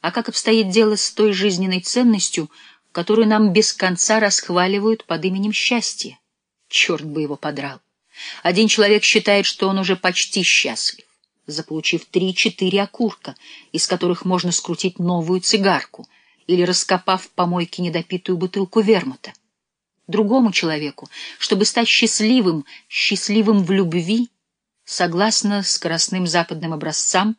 А как обстоит дело с той жизненной ценностью, которую нам без конца расхваливают под именем счастья? Черт бы его подрал! Один человек считает, что он уже почти счастлив, заполучив три-четыре окурка, из которых можно скрутить новую цигарку, или раскопав в помойке недопитую бутылку вермута. Другому человеку, чтобы стать счастливым, счастливым в любви, согласно скоростным западным образцам,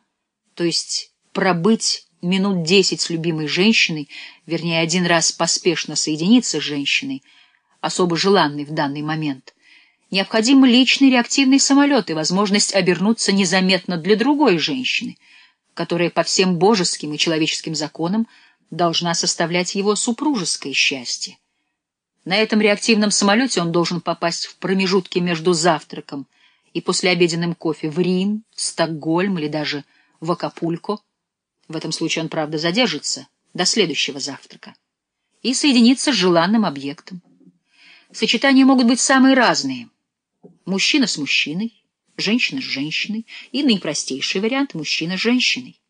то есть пробыть минут десять с любимой женщиной, вернее, один раз поспешно соединиться с женщиной, особо желанной в данный момент, необходим личный реактивный самолет и возможность обернуться незаметно для другой женщины, которая по всем божеским и человеческим законам должна составлять его супружеское счастье. На этом реактивном самолете он должен попасть в промежутки между завтраком и послеобеденным кофе в Рим, Стокгольм или даже в Акапулько, в этом случае он, правда, задержится до следующего завтрака, и соединиться с желанным объектом. Сочетания могут быть самые разные. Мужчина с мужчиной, женщина с женщиной и наипростейший вариант — мужчина с женщиной.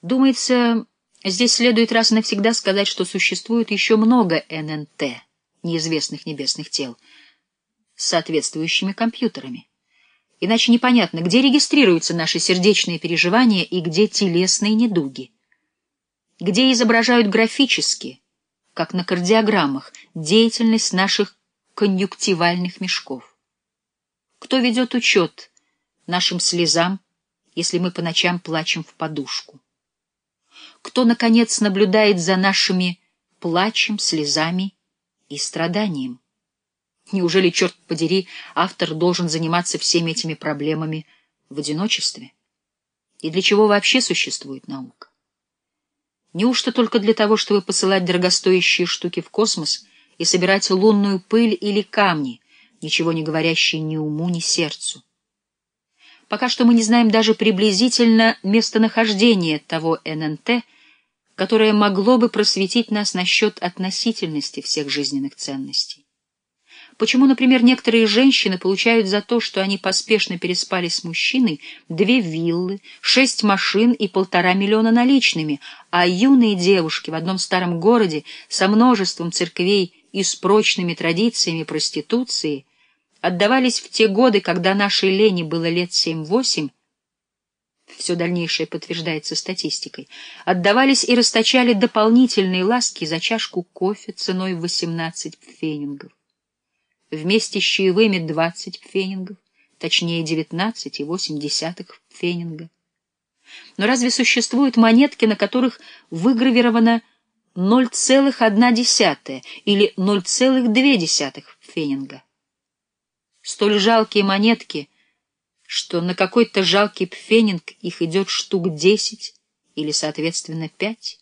Думается, здесь следует раз и навсегда сказать, что существует еще много ННТ, неизвестных небесных тел, с соответствующими компьютерами. Иначе непонятно, где регистрируются наши сердечные переживания и где телесные недуги. Где изображают графически, как на кардиограммах, деятельность наших конъюнктивальных мешков. Кто ведет учет нашим слезам, если мы по ночам плачем в подушку? Кто, наконец, наблюдает за нашими плачем, слезами и страданием? Неужели, черт подери, автор должен заниматься всеми этими проблемами в одиночестве? И для чего вообще существует наука? Неужто только для того, чтобы посылать дорогостоящие штуки в космос и собирать лунную пыль или камни, ничего не говорящие ни уму, ни сердцу? Пока что мы не знаем даже приблизительно местонахождение того ННТ, которое могло бы просветить нас насчет относительности всех жизненных ценностей. Почему, например, некоторые женщины получают за то, что они поспешно переспали с мужчиной, две виллы, шесть машин и полтора миллиона наличными, а юные девушки в одном старом городе со множеством церквей и с прочными традициями проституции отдавались в те годы, когда нашей Лене было лет семь-восемь, все дальнейшее подтверждается статистикой, отдавались и расточали дополнительные ласки за чашку кофе ценой в 18 фенингов вместе с чаевыми 20 пфенингов, точнее 19,8 пфенинга. Но разве существуют монетки, на которых выгравировано 0,1 или 0,2 пфенинга? Столь жалкие монетки, что на какой-то жалкий пфенинг их идет штук 10 или, соответственно, 5.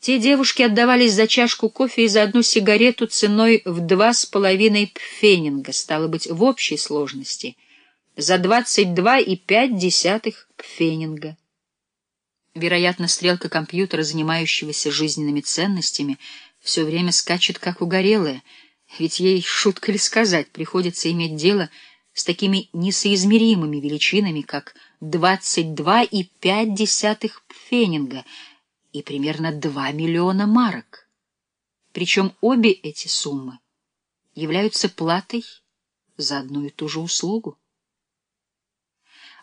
Те девушки отдавались за чашку кофе и за одну сигарету ценой в два с половиной пфенинга, стало быть, в общей сложности, за двадцать два и пять десятых пфенинга. Вероятно, стрелка компьютера, занимающегося жизненными ценностями, все время скачет, как угорелая, ведь ей, шутка ли сказать, приходится иметь дело с такими несоизмеримыми величинами, как двадцать два и пять десятых пфенинга — и примерно 2 миллиона марок. Причем обе эти суммы являются платой за одну и ту же услугу.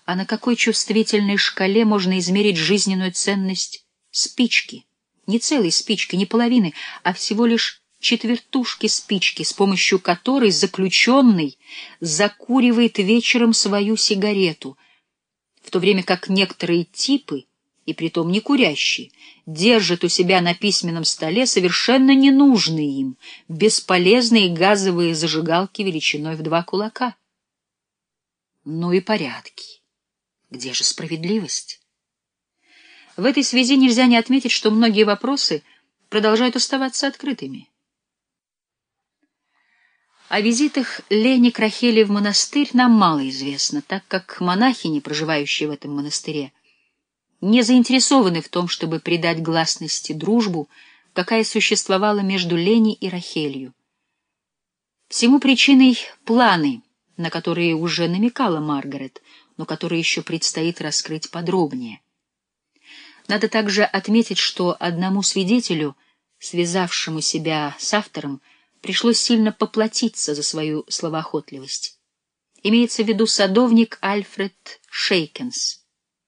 А на какой чувствительной шкале можно измерить жизненную ценность спички? Не целой спички, не половины, а всего лишь четвертушки спички, с помощью которой заключенный закуривает вечером свою сигарету, в то время как некоторые типы и притом не курящие, держат у себя на письменном столе совершенно ненужные им, бесполезные газовые зажигалки величиной в два кулака. Ну и порядки. Где же справедливость? В этой связи нельзя не отметить, что многие вопросы продолжают оставаться открытыми. О визитах Лени Крахели в монастырь нам мало известно, так как монахини, проживающие в этом монастыре, не заинтересованы в том, чтобы придать гласности дружбу, какая существовала между Леней и Рахелью. Всему причиной планы, на которые уже намекала Маргарет, но которые еще предстоит раскрыть подробнее. Надо также отметить, что одному свидетелю, связавшему себя с автором, пришлось сильно поплатиться за свою словоохотливость. Имеется в виду садовник Альфред Шейкенс.